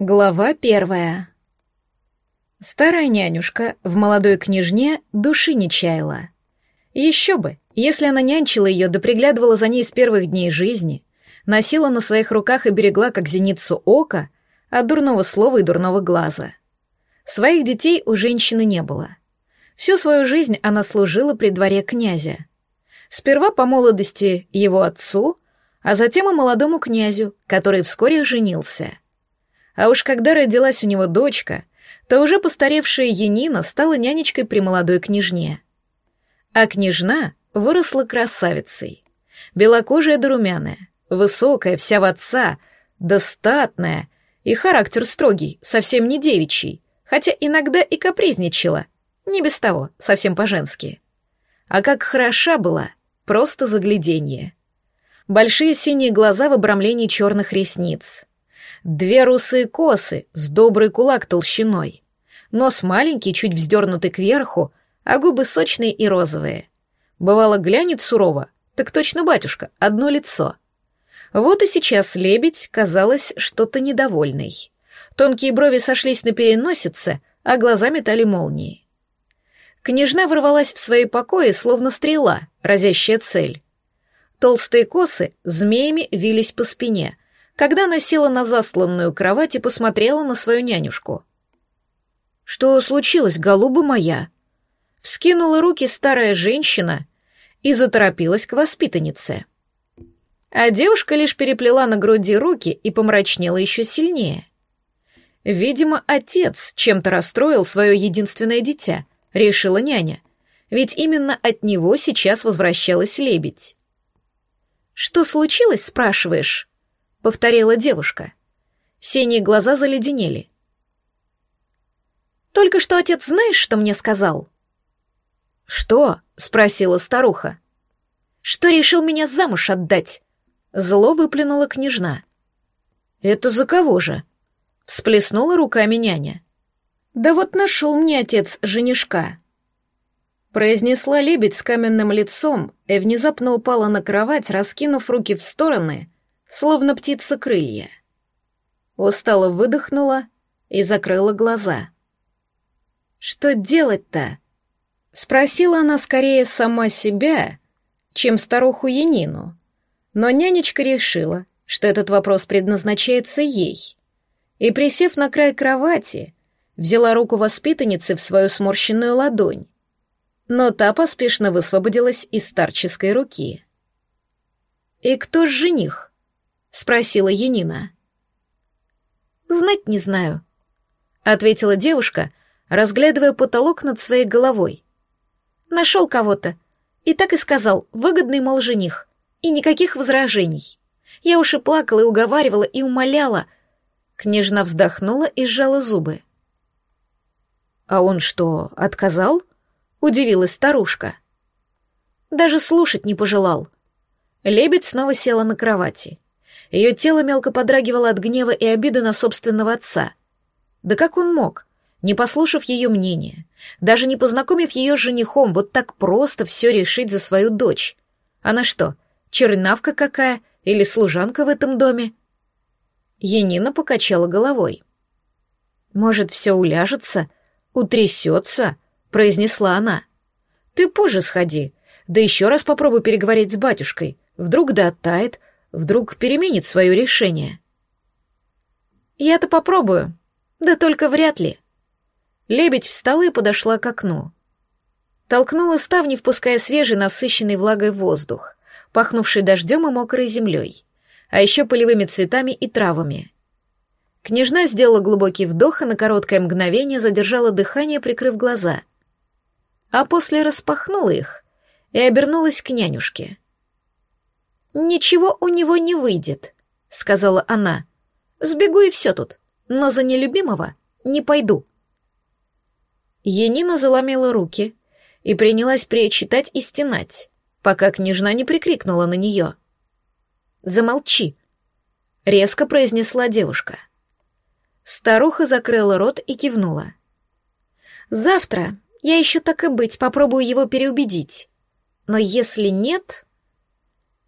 Глава первая. Старая нянюшка в молодой княжне души не чаяла. Еще бы, если она нянчила ее да приглядывала за ней с первых дней жизни, носила на своих руках и берегла как зеницу ока от дурного слова и дурного глаза. Своих детей у женщины не было. Всю свою жизнь она служила при дворе князя. Сперва по молодости его отцу, а затем и молодому князю, который вскоре женился — а уж когда родилась у него дочка, то уже постаревшая Янина стала нянечкой при молодой княжне. А княжна выросла красавицей. Белокожая да румяная, высокая, вся в отца, достатная, и характер строгий, совсем не девичий, хотя иногда и капризничала, не без того, совсем по-женски. А как хороша была, просто загляденье. Большие синие глаза в обрамлении черных ресниц — Две русые косы с добрый кулак толщиной. Нос маленький, чуть вздернутый кверху, а губы сочные и розовые. Бывало, глянет сурово, так точно батюшка, одно лицо. Вот и сейчас лебедь казалось что-то недовольный. Тонкие брови сошлись на переносице, а глаза метали молнии. Княжна ворвалась в свои покои, словно стрела, разящая цель. Толстые косы змеями вились по спине, когда она села на засланную кровать и посмотрела на свою нянюшку. «Что случилось, голуба моя?» Вскинула руки старая женщина и заторопилась к воспитаннице. А девушка лишь переплела на груди руки и помрачнела еще сильнее. Видимо, отец чем-то расстроил свое единственное дитя, решила няня, ведь именно от него сейчас возвращалась лебедь. «Что случилось, спрашиваешь?» Повторила девушка. Синие глаза заледенели. Только что отец знаешь, что мне сказал? Что? спросила старуха. Что решил меня замуж отдать? Зло выплюнула княжна. Это за кого же? Всплеснула руками няня. Да вот нашел мне отец женишка. Произнесла лебедь с каменным лицом и внезапно упала на кровать, раскинув руки в стороны словно птица крылья. Устало выдохнула и закрыла глаза. «Что делать-то?» Спросила она скорее сама себя, чем старуху Янину, но нянечка решила, что этот вопрос предназначается ей, и, присев на край кровати, взяла руку воспитанницы в свою сморщенную ладонь, но та поспешно высвободилась из старческой руки. «И кто ж жених?» Спросила Янина. Знать не знаю, ответила девушка, разглядывая потолок над своей головой. Нашел кого-то и так и сказал, выгодный мол жених, и никаких возражений. Я уж и плакала, и уговаривала, и умоляла. Княжна вздохнула и сжала зубы. «А он что, отказал?» — удивилась старушка. Даже слушать не пожелал. Лебедь снова села на кровати. Ее тело мелко подрагивало от гнева и обиды на собственного отца. Да как он мог, не послушав ее мнения, даже не познакомив ее с женихом, вот так просто все решить за свою дочь? Она что, чернавка какая или служанка в этом доме? Енина покачала головой. «Может, все уляжется, утрясется», — произнесла она. «Ты позже сходи, да еще раз попробуй переговорить с батюшкой. Вдруг да оттает, вдруг переменит свое решение. Я-то попробую, да только вряд ли. Лебедь встала и подошла к окну. Толкнула ставни, впуская свежий, насыщенный влагой воздух, пахнувший дождем и мокрой землей, а еще полевыми цветами и травами. Княжна сделала глубокий вдох и на короткое мгновение задержала дыхание, прикрыв глаза. А после распахнула их и обернулась к нянюшке — «Ничего у него не выйдет», — сказала она. «Сбегу и все тут, но за нелюбимого не пойду». Енина заломила руки и принялась причитать и стенать, пока княжна не прикрикнула на нее. «Замолчи», — резко произнесла девушка. Старуха закрыла рот и кивнула. «Завтра я еще так и быть попробую его переубедить. Но если нет...»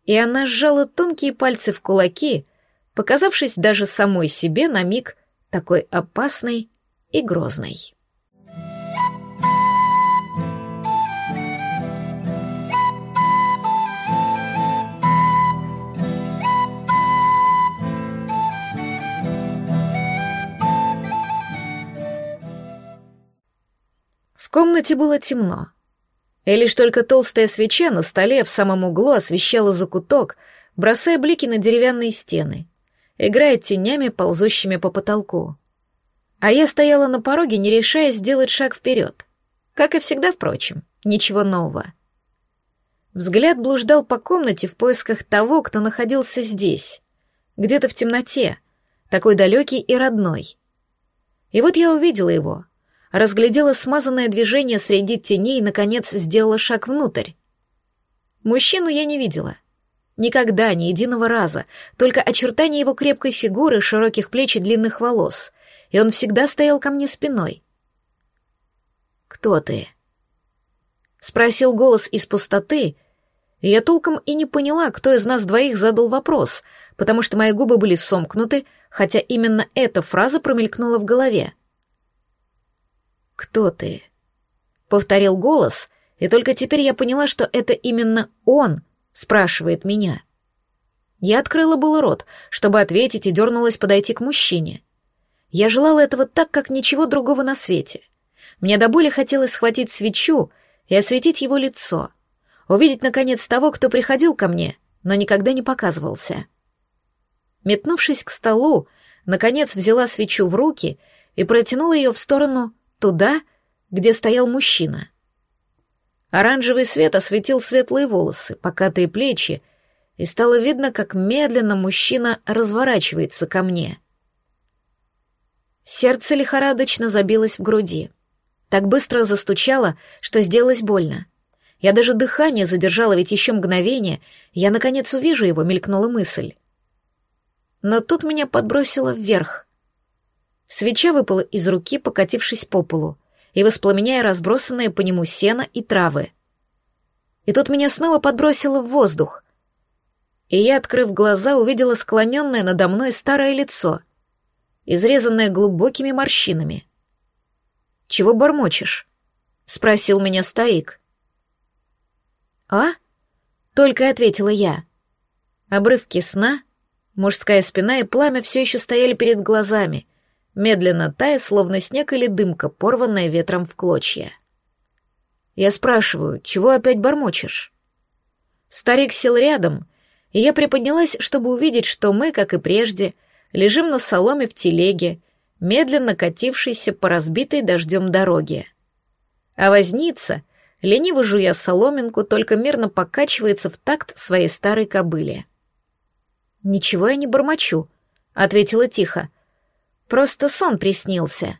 и она сжала тонкие пальцы в кулаки, показавшись даже самой себе на миг такой опасной и грозной. В комнате было темно, и лишь только толстая свеча на столе в самом углу освещала закуток, бросая блики на деревянные стены, играя тенями, ползущими по потолку. А я стояла на пороге, не решая сделать шаг вперед. Как и всегда, впрочем, ничего нового. Взгляд блуждал по комнате в поисках того, кто находился здесь, где-то в темноте, такой далекий и родной. И вот я увидела его, разглядела смазанное движение среди теней и, наконец, сделала шаг внутрь. Мужчину я не видела. Никогда, ни единого раза, только очертания его крепкой фигуры, широких плеч и длинных волос и он всегда стоял ко мне спиной. «Кто ты?» — спросил голос из пустоты, я толком и не поняла, кто из нас двоих задал вопрос, потому что мои губы были сомкнуты, хотя именно эта фраза промелькнула в голове. «Кто ты?» — повторил голос, и только теперь я поняла, что это именно он спрашивает меня. Я открыла было рот, чтобы ответить, и дернулась подойти к мужчине. Я желала этого так, как ничего другого на свете. Мне до боли хотелось схватить свечу и осветить его лицо, увидеть, наконец, того, кто приходил ко мне, но никогда не показывался. Метнувшись к столу, наконец взяла свечу в руки и протянула ее в сторону туда, где стоял мужчина. Оранжевый свет осветил светлые волосы, покатые плечи, и стало видно, как медленно мужчина разворачивается ко мне — Сердце лихорадочно забилось в груди. Так быстро застучало, что сделалось больно. Я даже дыхание задержала, ведь еще мгновение, я наконец увижу его, мелькнула мысль. Но тут меня подбросило вверх. Свеча выпала из руки, покатившись по полу, и воспламеняя разбросанные по нему сено и травы. И тут меня снова подбросило в воздух. И я, открыв глаза, увидела склоненное надо мной старое лицо — изрезанная глубокими морщинами. «Чего бормочешь?» — спросил меня старик. «А?» — только ответила я. Обрывки сна, мужская спина и пламя все еще стояли перед глазами, медленно тая, словно снег или дымка, порванная ветром в клочья. Я спрашиваю, чего опять бормочешь? Старик сел рядом, и я приподнялась, чтобы увидеть, что мы, как и прежде, — лежим на соломе в телеге, медленно катившейся по разбитой дождем дороге. А возница, лениво жуя соломинку, только мирно покачивается в такт своей старой кобыле. «Ничего я не бормочу», — ответила тихо. «Просто сон приснился».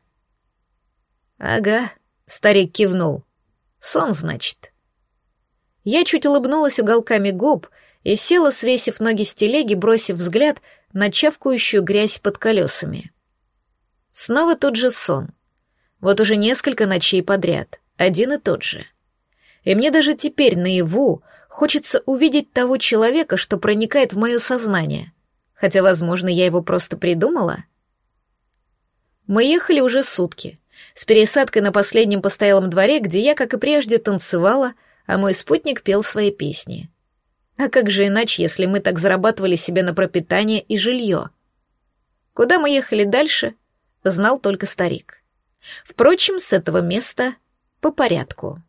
«Ага», — старик кивнул. «Сон, значит». Я чуть улыбнулась уголками губ и села, свесив ноги с телеги, бросив взгляд — на чавкающую грязь под колесами. Снова тот же сон. Вот уже несколько ночей подряд, один и тот же. И мне даже теперь наяву хочется увидеть того человека, что проникает в мое сознание, хотя, возможно, я его просто придумала. Мы ехали уже сутки, с пересадкой на последнем постоялом дворе, где я, как и прежде, танцевала, а мой спутник пел свои песни. А как же иначе, если мы так зарабатывали себе на пропитание и жилье? Куда мы ехали дальше, знал только старик. Впрочем, с этого места по порядку.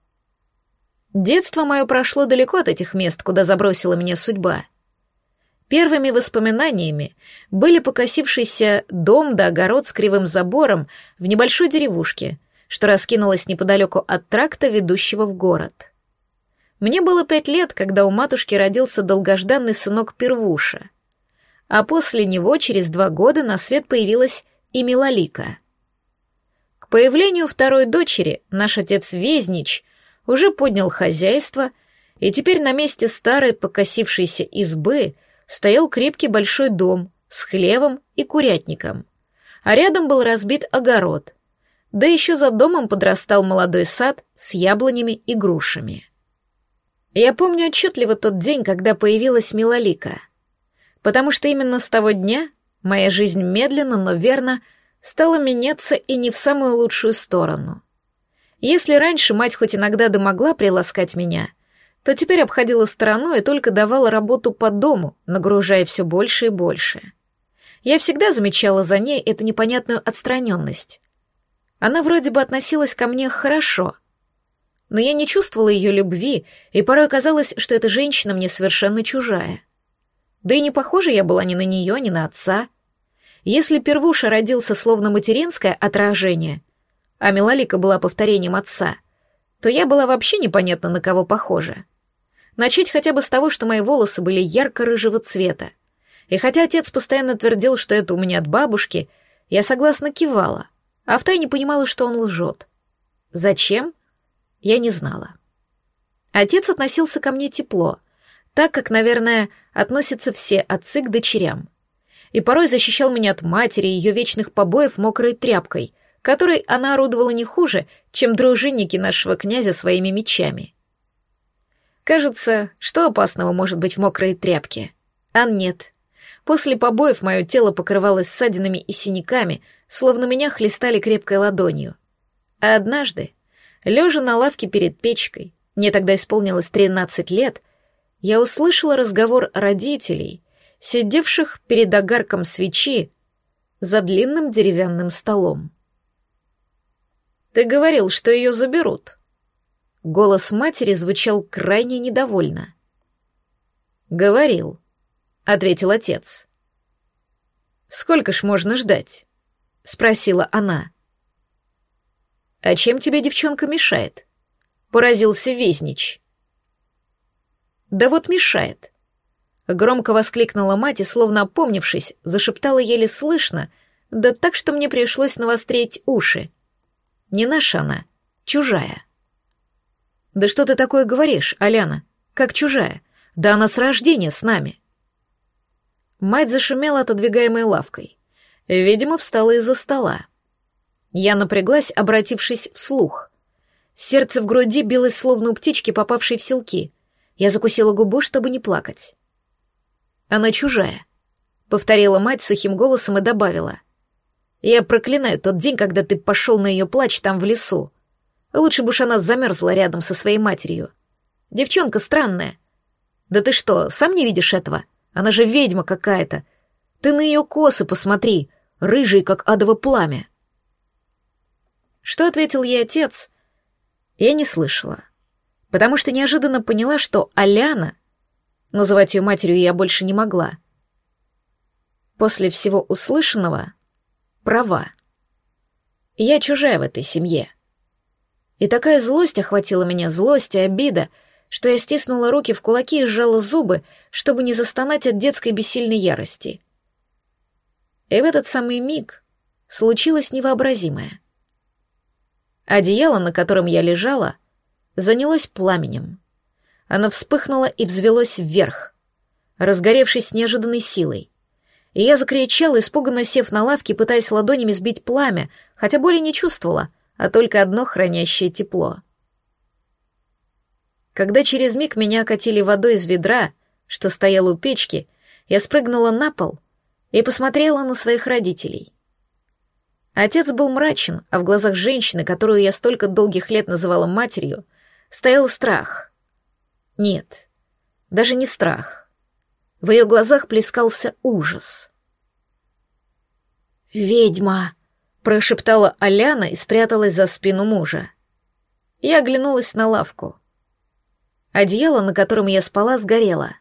Детство мое прошло далеко от этих мест, куда забросила меня судьба. Первыми воспоминаниями были покосившийся дом да огород с кривым забором в небольшой деревушке, что раскинулась неподалеку от тракта, ведущего в город. Мне было пять лет, когда у матушки родился долгожданный сынок Первуша. А после него через два года на свет появилась и Милолика. К появлению второй дочери наш отец Везнич уже поднял хозяйство, и теперь на месте старой покосившейся избы стоял крепкий большой дом с хлевом и курятником, а рядом был разбит огород, да еще за домом подрастал молодой сад с яблонями и грушами. Я помню отчетливо тот день, когда появилась Милолика, потому что именно с того дня моя жизнь медленно, но верно стало меняться и не в самую лучшую сторону. Если раньше мать хоть иногда да могла приласкать меня, то теперь обходила стороной и только давала работу по дому, нагружая все больше и больше. Я всегда замечала за ней эту непонятную отстраненность. Она вроде бы относилась ко мне хорошо, но я не чувствовала ее любви, и порой казалось, что эта женщина мне совершенно чужая. Да и не похожа я была ни на нее, ни на отца. Если Первуша родился словно материнское отражение, а Милалика была повторением отца, то я была вообще непонятно на кого похожа. Начать хотя бы с того, что мои волосы были ярко-рыжего цвета. И хотя отец постоянно твердил, что это у меня от бабушки, я согласно кивала, а втайне понимала, что он лжет. Зачем? Я не знала. Отец относился ко мне тепло, так как, наверное, относятся все отцы к дочерям. И порой защищал меня от матери и ее вечных побоев мокрой тряпкой, которой она орудовала не хуже, чем дружинники нашего князя своими мечами. Кажется, что опасного может быть в мокрой тряпке? А нет. После побоев мое тело покрывалось ссадинами и синяками, словно меня хлестали крепкой ладонью. А однажды, лежа на лавке перед печкой, мне тогда исполнилось тринадцать лет, я услышала разговор родителей, сидевших перед огарком свечи за длинным деревянным столом. Ты говорил, что ее заберут. Голос матери звучал крайне недовольно. Говорил, ответил отец. Сколько ж можно ждать? спросила она. А чем тебе девчонка мешает? Поразился Везнич. Да вот мешает. Громко воскликнула мать и, словно опомнившись, зашептала еле слышно, да так, что мне пришлось навострить уши. Не наша она, чужая. Да что ты такое говоришь, Аляна? Как чужая? Да она с рождения с нами. Мать зашумела отодвигаемой лавкой. Видимо, встала из-за стола. Я напряглась, обратившись вслух. Сердце в груди билось, словно у птички, попавшей в селки. Я закусила губу, чтобы не плакать. Она чужая, повторила мать сухим голосом и добавила. Я проклинаю тот день, когда ты пошел на ее плач там в лесу. Лучше бы уж она замерзла рядом со своей матерью. Девчонка странная. Да ты что, сам не видишь этого? Она же ведьма какая-то. Ты на ее косы посмотри, рыжие, как адово пламя. Что ответил ей отец, я не слышала, потому что неожиданно поняла, что Аляна, называть ее матерью я больше не могла, после всего услышанного права. Я чужая в этой семье. И такая злость охватила меня, злость и обида, что я стиснула руки в кулаки и сжала зубы, чтобы не застонать от детской бессильной ярости. И в этот самый миг случилось невообразимое. Одеяло, на котором я лежала, занялось пламенем. Оно вспыхнуло и взвелось вверх, разгоревшись с неожиданной силой и я закричала, испуганно сев на лавке, пытаясь ладонями сбить пламя, хотя боли не чувствовала, а только одно хранящее тепло. Когда через миг меня окатили водой из ведра, что стояло у печки, я спрыгнула на пол и посмотрела на своих родителей. Отец был мрачен, а в глазах женщины, которую я столько долгих лет называла матерью, стоял страх. Нет, даже не страх — в ее глазах плескался ужас. «Ведьма!» — прошептала Аляна и спряталась за спину мужа. Я оглянулась на лавку. Одеяло, на котором я спала, сгорело.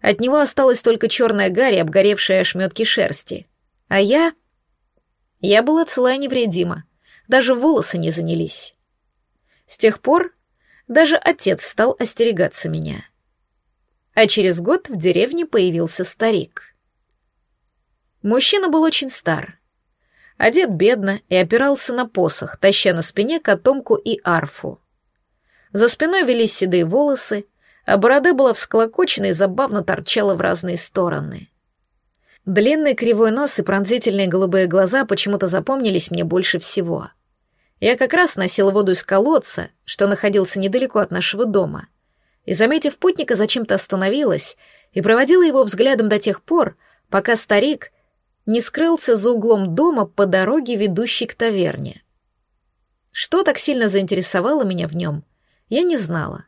От него осталась только черная гарь и обгоревшие ошметки шерсти. А я... Я была цела и невредима. Даже волосы не занялись. С тех пор даже отец стал остерегаться меня а через год в деревне появился старик. Мужчина был очень стар. Одет бедно и опирался на посох, таща на спине котомку и арфу. За спиной велись седые волосы, а борода была всклокочена и забавно торчала в разные стороны. Длинный кривой нос и пронзительные голубые глаза почему-то запомнились мне больше всего. Я как раз носила воду из колодца, что находился недалеко от нашего дома — и, заметив путника, зачем-то остановилась и проводила его взглядом до тех пор, пока старик не скрылся за углом дома по дороге, ведущей к таверне. Что так сильно заинтересовало меня в нем, я не знала.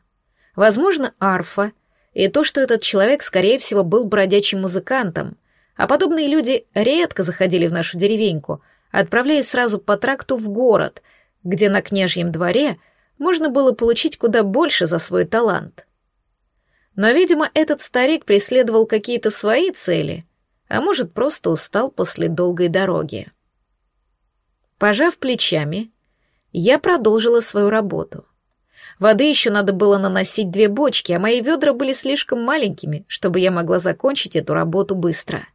Возможно, арфа и то, что этот человек, скорее всего, был бродячим музыкантом, а подобные люди редко заходили в нашу деревеньку, отправляясь сразу по тракту в город, где на княжьем дворе можно было получить куда больше за свой талант. Но, видимо, этот старик преследовал какие-то свои цели, а может, просто устал после долгой дороги. Пожав плечами, я продолжила свою работу. Воды еще надо было наносить две бочки, а мои ведра были слишком маленькими, чтобы я могла закончить эту работу быстро.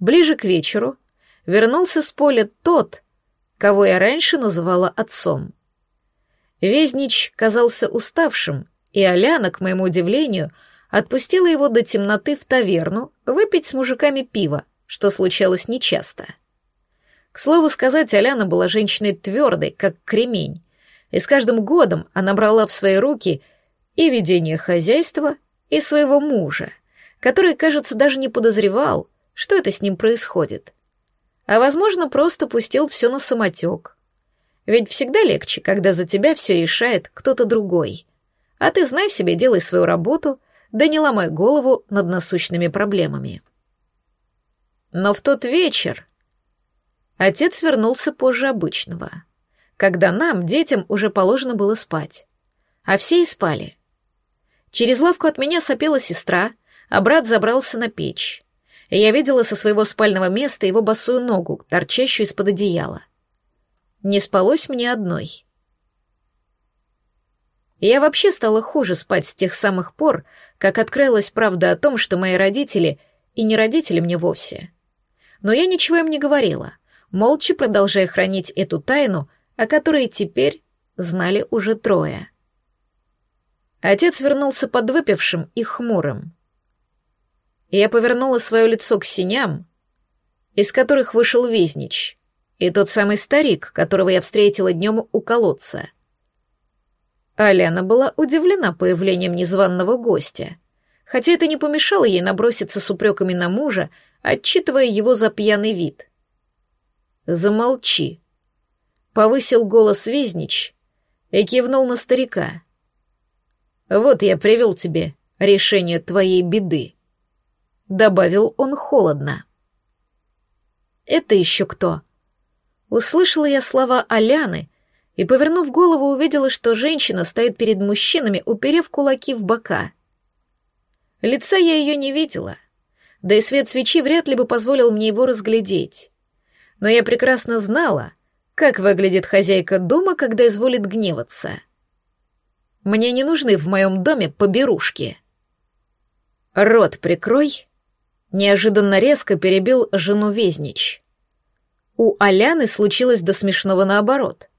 Ближе к вечеру вернулся с поля тот, кого я раньше называла отцом. Везнич казался уставшим, и Аляна, к моему удивлению, отпустила его до темноты в таверну выпить с мужиками пиво, что случалось нечасто. К слову сказать, Аляна была женщиной твердой, как кремень, и с каждым годом она брала в свои руки и ведение хозяйства, и своего мужа, который, кажется, даже не подозревал, что это с ним происходит. А, возможно, просто пустил все на самотек. Ведь всегда легче, когда за тебя все решает кто-то другой. А ты знай себе, делай свою работу, да не ломай голову над насущными проблемами. Но в тот вечер отец вернулся позже обычного — когда нам, детям, уже положено было спать. А все и спали. Через лавку от меня сопела сестра, а брат забрался на печь. И я видела со своего спального места его босую ногу, торчащую из-под одеяла. Не спалось мне одной. Я вообще стала хуже спать с тех самых пор, как открылась правда о том, что мои родители и не родители мне вовсе. Но я ничего им не говорила, молча продолжая хранить эту тайну о которой теперь знали уже трое. Отец вернулся подвыпившим и хмурым. Я повернула свое лицо к синям, из которых вышел Визнич, и тот самый старик, которого я встретила днем у колодца. Аляна была удивлена появлением незваного гостя, хотя это не помешало ей наброситься с упреками на мужа, отчитывая его за пьяный вид. «Замолчи», Повысил голос Везнич и кивнул на старика. «Вот я привел тебе решение твоей беды», — добавил он холодно. «Это еще кто?» Услышала я слова Аляны и, повернув голову, увидела, что женщина стоит перед мужчинами, уперев кулаки в бока. Лица я ее не видела, да и свет свечи вряд ли бы позволил мне его разглядеть. Но я прекрасно знала, как выглядит хозяйка дома, когда изволит гневаться? Мне не нужны в моем доме поберушки. Рот прикрой. Неожиданно резко перебил жену Везнич. У Аляны случилось до смешного наоборот.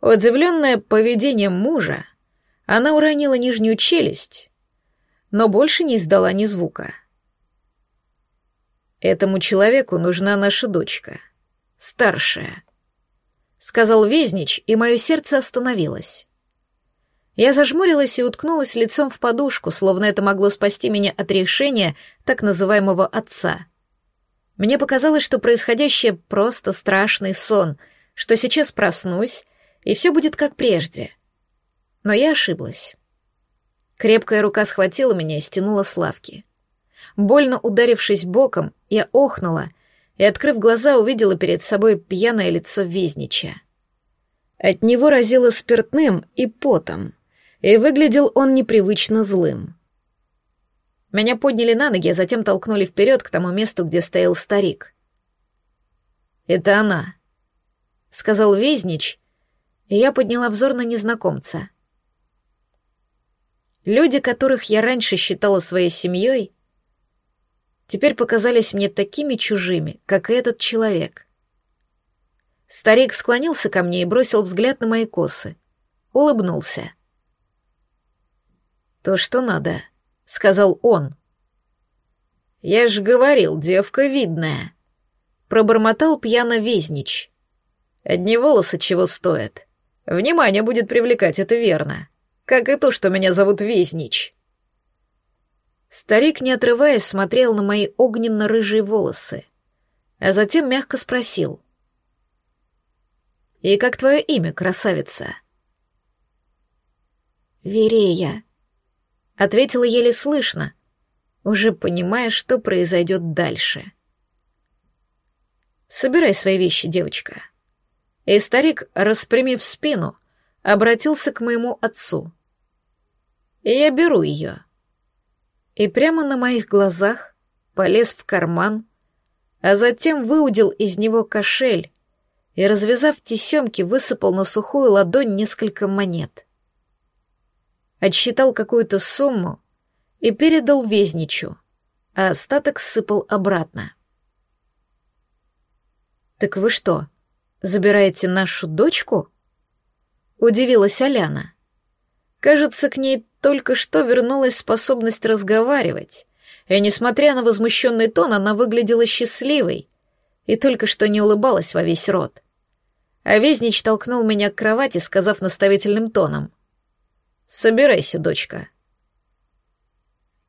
Удивленная поведением мужа, она уронила нижнюю челюсть, но больше не издала ни звука. Этому человеку нужна наша дочка, старшая, — сказал Везнич, и мое сердце остановилось. Я зажмурилась и уткнулась лицом в подушку, словно это могло спасти меня от решения так называемого отца. Мне показалось, что происходящее просто страшный сон, что сейчас проснусь, и все будет как прежде. Но я ошиблась. Крепкая рука схватила меня и стянула с лавки. Больно ударившись боком, я охнула и, открыв глаза, увидела перед собой пьяное лицо Везнича. От него разило спиртным и потом, и выглядел он непривычно злым. Меня подняли на ноги, а затем толкнули вперед к тому месту, где стоял старик. «Это она», — сказал Везнич, и я подняла взор на незнакомца. Люди, которых я раньше считала своей семьей, теперь показались мне такими чужими, как и этот человек. Старик склонился ко мне и бросил взгляд на мои косы. Улыбнулся. «То, что надо», — сказал он. «Я ж говорил, девка видная», — пробормотал пьяно Везнич. «Одни волосы чего стоят. Внимание будет привлекать, это верно. Как и то, что меня зовут Везнич». Старик, не отрываясь, смотрел на мои огненно-рыжие волосы. а затем мягко спросил. «И как твое имя, красавица?» «Верея», — ответила еле слышно, уже понимая, что произойдет дальше. «Собирай свои вещи, девочка». И старик, распрямив спину, обратился к моему отцу. Я беру ее. И прямо на моих глазах полез в карман, а затем выудил из него кошель и, развязав тесемки, высыпал на сухую ладонь несколько монет. Отсчитал какую-то сумму и передал Везничу, а остаток сыпал обратно. «Так вы что, забираете нашу дочку?» Удивилась Аляна. Кажется, к ней только что вернулась способность разговаривать, и, несмотря на возмущенный тон, она выглядела счастливой и только что не улыбалась во весь рот. А Везнич толкнул меня к кровати, сказав наставительным тоном. «Собирайся, дочка».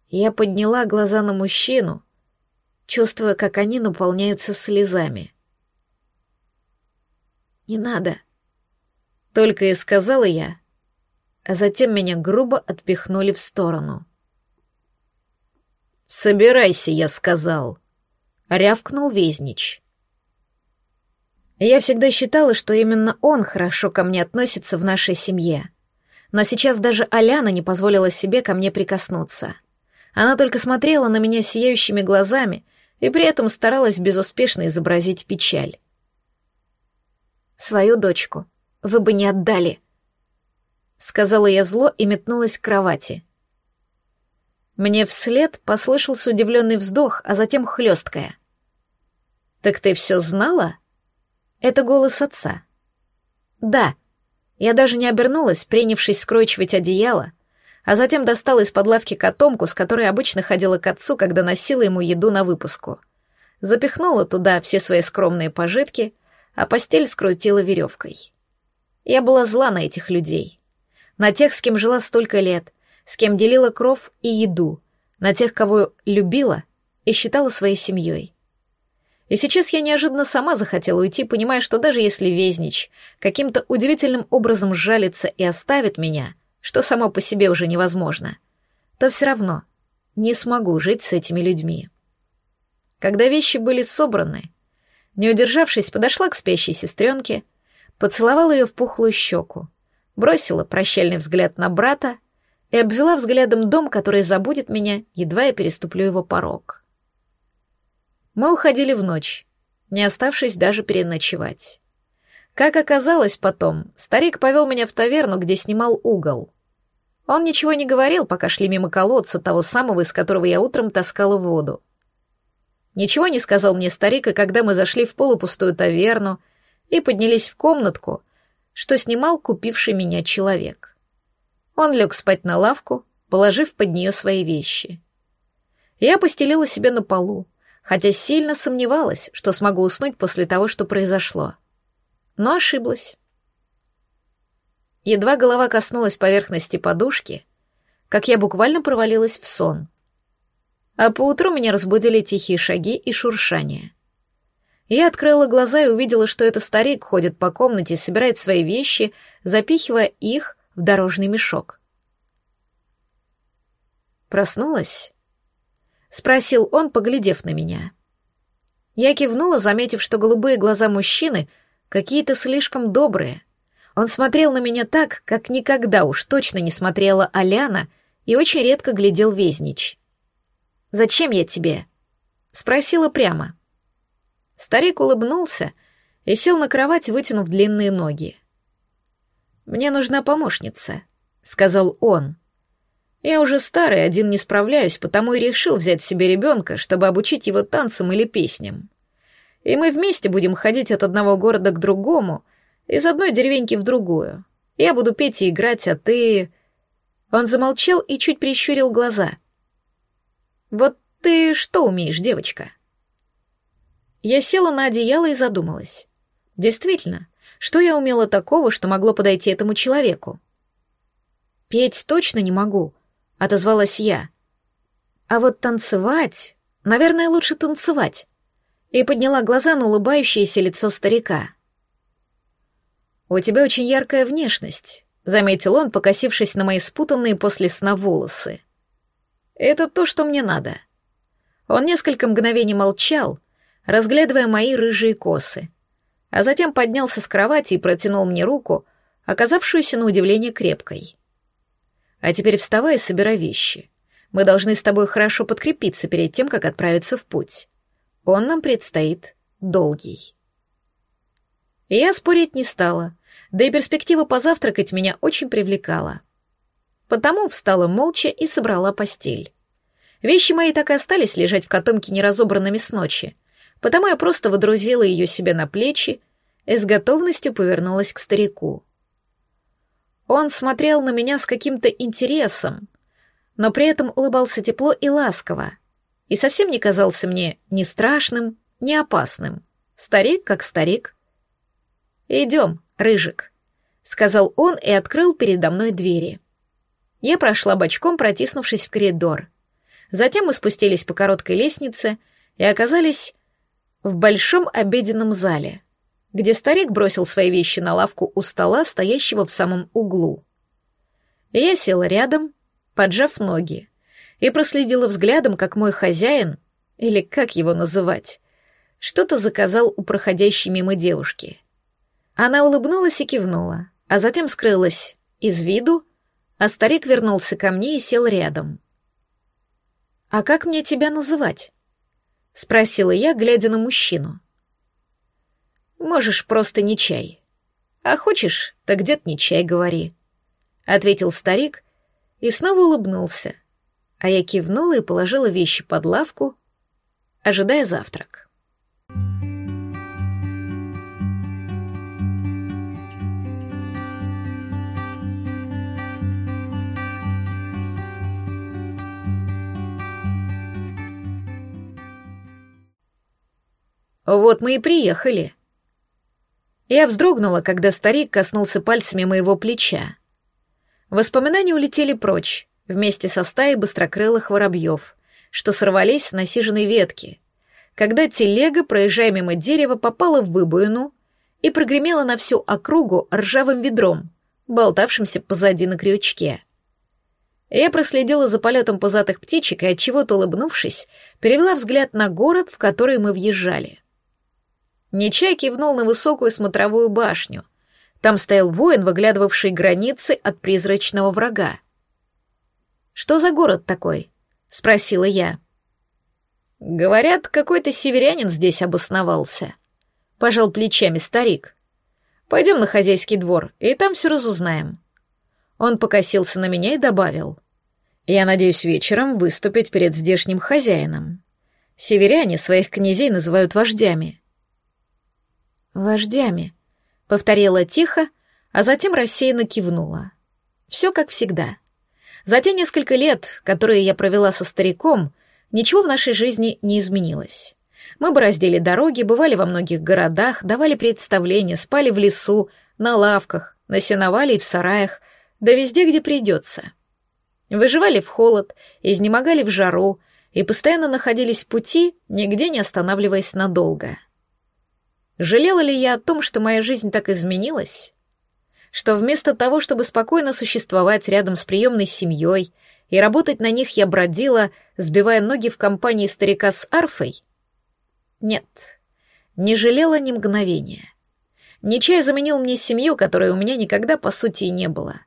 Я подняла глаза на мужчину, чувствуя, как они наполняются слезами. «Не надо», — только и сказала я, а затем меня грубо отпихнули в сторону. «Собирайся», — я сказал, — рявкнул Везнич. Я всегда считала, что именно он хорошо ко мне относится в нашей семье. Но сейчас даже Аляна не позволила себе ко мне прикоснуться. Она только смотрела на меня сияющими глазами и при этом старалась безуспешно изобразить печаль. Свою дочку вы бы не отдали», — сказала я зло и метнулась к кровати. Мне вслед послышался удивленный вздох, а затем хлесткая. «Так ты все знала?» Это голос отца. «Да». Я даже не обернулась, принявшись скручивать одеяло, а затем достала из-под лавки котомку, с которой обычно ходила к отцу, когда носила ему еду на выпуску. Запихнула туда все свои скромные пожитки, а постель скрутила веревкой. Я была зла на этих людей. На тех, с кем жила столько лет, с кем делила кров и еду, на тех, кого любила и считала своей семьей. И сейчас я неожиданно сама захотела уйти, понимая, что даже если Везнич каким-то удивительным образом жалится и оставит меня, что само по себе уже невозможно, то все равно не смогу жить с этими людьми. Когда вещи были собраны, не удержавшись, подошла к спящей сестренке, поцеловала ее в пухлую щеку, бросила прощальный взгляд на брата и обвела взглядом дом, который забудет меня, едва я переступлю его порог. Мы уходили в ночь, не оставшись даже переночевать. Как оказалось потом, старик повел меня в таверну, где снимал угол. Он ничего не говорил, пока шли мимо колодца, того самого, из которого я утром таскала воду. Ничего не сказал мне старик, и когда мы зашли в полупустую таверну и поднялись в комнатку, что снимал купивший меня человек. Он лег спать на лавку, положив под нее свои вещи. Я постелила себе на полу, хотя сильно сомневалась, что смогу уснуть после того, что произошло. Но ошиблась. Едва голова коснулась поверхности подушки, как я буквально провалилась в сон. А поутру меня разбудили тихие шаги и шуршание. Я открыла глаза и увидела, что это старик ходит по комнате, собирает свои вещи, запихивая их в дорожный мешок. «Проснулась?» — спросил он, поглядев на меня. Я кивнула, заметив, что голубые глаза мужчины какие-то слишком добрые. Он смотрел на меня так, как никогда уж точно не смотрела Аляна и очень редко глядел Везнич. «Зачем я тебе?» — спросила прямо. Старик улыбнулся и сел на кровать, вытянув длинные ноги. «Мне нужна помощница», — сказал он. «Я уже старый, один не справляюсь, потому и решил взять себе ребенка, чтобы обучить его танцам или песням. И мы вместе будем ходить от одного города к другому, из одной деревеньки в другую. Я буду петь и играть, а ты...» Он замолчал и чуть прищурил глаза. «Вот ты что умеешь, девочка?» Я села на одеяло и задумалась. Действительно, что я умела такого, что могло подойти этому человеку? «Петь точно не могу», — отозвалась я. «А вот танцевать... Наверное, лучше танцевать. и подняла глаза на улыбающееся лицо старика. «У тебя очень яркая внешность», — заметил он, покосившись на мои спутанные после сна волосы. «Это то, что мне надо». Он несколько мгновений молчал, разглядывая мои рыжие косы, а затем поднялся с кровати и протянул мне руку, оказавшуюся на удивление крепкой. «А теперь вставай и собирай вещи. Мы должны с тобой хорошо подкрепиться перед тем, как отправиться в путь. Он нам предстоит долгий». я спорить не стала, да и перспектива позавтракать меня очень привлекала. Потому встала молча и собрала постель. Вещи мои так и остались лежать в котомке неразобранными с ночи, потому я просто водрузила ее себе на плечи и с готовностью повернулась к старику. Он смотрел на меня с каким-то интересом, но при этом улыбался тепло и ласково, и совсем не казался мне ни страшным, ни опасным. Старик как старик. «Идем», Рыжик», — сказал он и открыл передо мной двери. Я прошла бочком, протиснувшись в коридор. Затем мы спустились по короткой лестнице и оказались в большом обеденном зале, где старик бросил свои вещи на лавку у стола, стоящего в самом углу. Я села рядом, поджав ноги, и проследила взглядом, как мой хозяин, или как его называть, что-то заказал у проходящей мимо девушки — она улыбнулась и кивнула, а затем скрылась из виду, а старик вернулся ко мне и сел рядом. «А как мне тебя называть?» — спросила я, глядя на мужчину. «Можешь просто не чай. А хочешь, так дед не чай говори», — ответил старик и снова улыбнулся, а я кивнула и положила вещи под лавку, ожидая завтрак. «Вот мы и приехали». Я вздрогнула, когда старик коснулся пальцами моего плеча. Воспоминания улетели прочь, вместе со стаей быстрокрылых воробьев, что сорвались с насиженной ветки, когда телега, проезжая мимо дерева, попала в выбоину и прогремела на всю округу ржавым ведром, болтавшимся позади на крючке. Я проследила за полетом пузатых птичек и, отчего-то улыбнувшись, перевела взгляд на город, в который мы въезжали. Нечай кивнул на высокую смотровую башню. Там стоял воин, выглядывавший границы от призрачного врага. «Что за город такой?» — спросила я. «Говорят, какой-то северянин здесь обосновался», — пожал плечами старик. «Пойдем на хозяйский двор, и там все разузнаем». Он покосился на меня и добавил. «Я надеюсь вечером выступить перед здешним хозяином. Северяне своих князей называют вождями. «Вождями», — повторила тихо, а затем рассеянно кивнула. Все как всегда. За те несколько лет, которые я провела со стариком, ничего в нашей жизни не изменилось. Мы бороздили дороги, бывали во многих городах, давали представления, спали в лесу, на лавках, на сеновале и в сараях, да везде, где придется. Выживали в холод, изнемогали в жару и постоянно находились в пути, нигде не останавливаясь надолго. Жалела ли я о том, что моя жизнь так изменилась? Что вместо того, чтобы спокойно существовать рядом с приемной семьей и работать на них, я бродила, сбивая ноги в компании старика с арфой? Нет, не жалела ни мгновения. Нечай заменил мне семью, которой у меня никогда, по сути, и не было.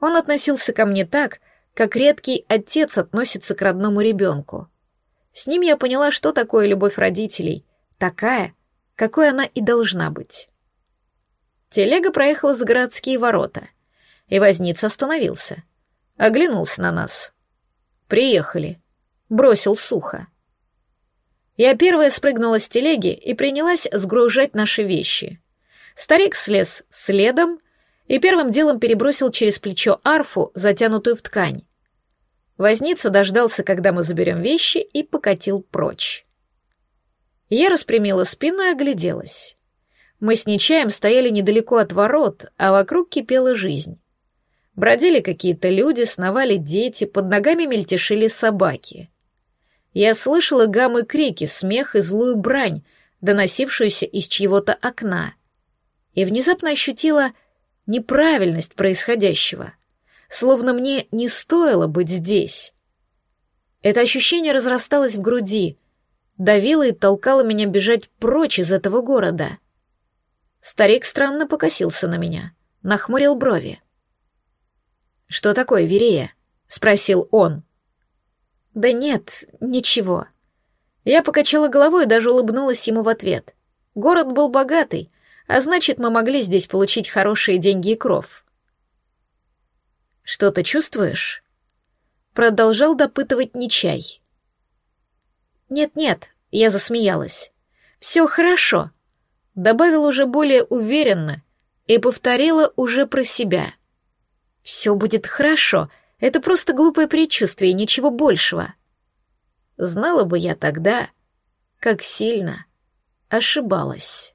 Он относился ко мне так, как редкий отец относится к родному ребенку. С ним я поняла, что такое любовь родителей. Такая, какой она и должна быть. Телега проехала за городские ворота, и возница остановился. Оглянулся на нас. «Приехали», — бросил сухо. Я первая спрыгнула с телеги и принялась сгружать наши вещи. Старик слез следом и первым делом перебросил через плечо арфу, затянутую в ткань. Возница дождался, когда мы заберем вещи, и покатил прочь. Я распрямила спину и огляделась. Мы с Нечаем стояли недалеко от ворот, а вокруг кипела жизнь. Бродили какие-то люди, сновали дети, под ногами мельтешили собаки. я слышала гаммы крики, смех и злую брань, доносившуюся из чьего-то окна, и внезапно ощутила неправильность происходящего, словно мне не стоило быть здесь. Это ощущение разрасталось в груди, давило и толкало меня бежать прочь из этого города. Старик странно покосился на меня, нахмурил брови. «Что такое, Верея?» — спросил он. «Да нет, ничего». Я покачала головой и даже улыбнулась ему в ответ. Город был богатый, а значит, мы могли здесь получить хорошие деньги и кров. «Что ты чувствуешь?» Продолжал допытывать Нечай. «Нет-нет», — я засмеялась. «Все хорошо», — добавил уже более уверенно и повторила уже про себя. «Все будет хорошо», это просто глупое предчувствие, ничего большего. Знала бы я тогда, как сильно ошибалась.